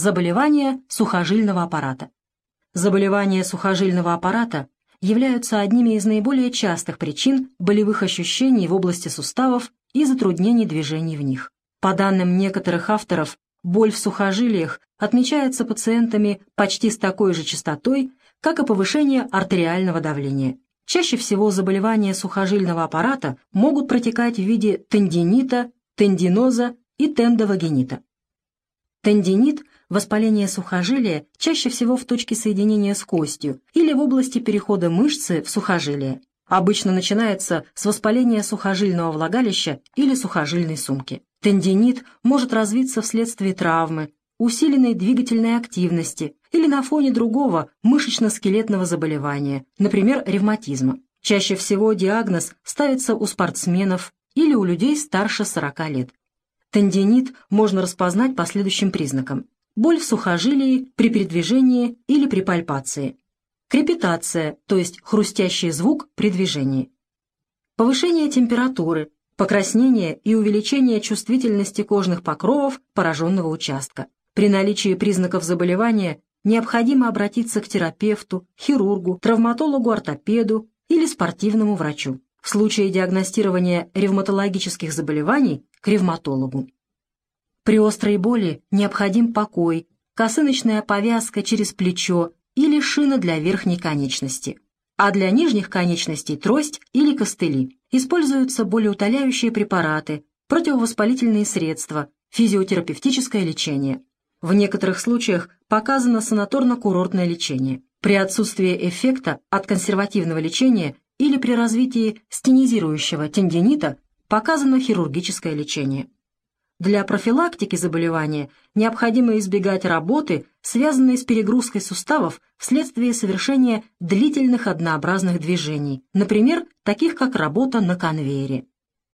Заболевания сухожильного аппарата. Заболевания сухожильного аппарата являются одними из наиболее частых причин болевых ощущений в области суставов и затруднений движений в них. По данным некоторых авторов, боль в сухожилиях отмечается пациентами почти с такой же частотой, как и повышение артериального давления. Чаще всего заболевания сухожильного аппарата могут протекать в виде тендинита, тендиноза и тендовагенита. Тендинит – воспаление сухожилия чаще всего в точке соединения с костью или в области перехода мышцы в сухожилие. Обычно начинается с воспаления сухожильного влагалища или сухожильной сумки. Тендинит может развиться вследствие травмы, усиленной двигательной активности или на фоне другого мышечно-скелетного заболевания, например, ревматизма. Чаще всего диагноз ставится у спортсменов или у людей старше 40 лет. Тендинит можно распознать по следующим признакам. Боль в сухожилии при передвижении или при пальпации. Крепитация, то есть хрустящий звук при движении. Повышение температуры, покраснение и увеличение чувствительности кожных покровов пораженного участка. При наличии признаков заболевания необходимо обратиться к терапевту, хирургу, травматологу-ортопеду или спортивному врачу. В случае диагностирования ревматологических заболеваний – к ревматологу. При острой боли необходим покой, косыночная повязка через плечо или шина для верхней конечности, а для нижних конечностей трость или костыли. Используются болеутоляющие препараты, противовоспалительные средства, физиотерапевтическое лечение. В некоторых случаях показано санаторно-курортное лечение. При отсутствии эффекта от консервативного лечения или при развитии стенизирующего тендинита показано хирургическое лечение. Для профилактики заболевания необходимо избегать работы, связанной с перегрузкой суставов вследствие совершения длительных однообразных движений, например, таких как работа на конвейере.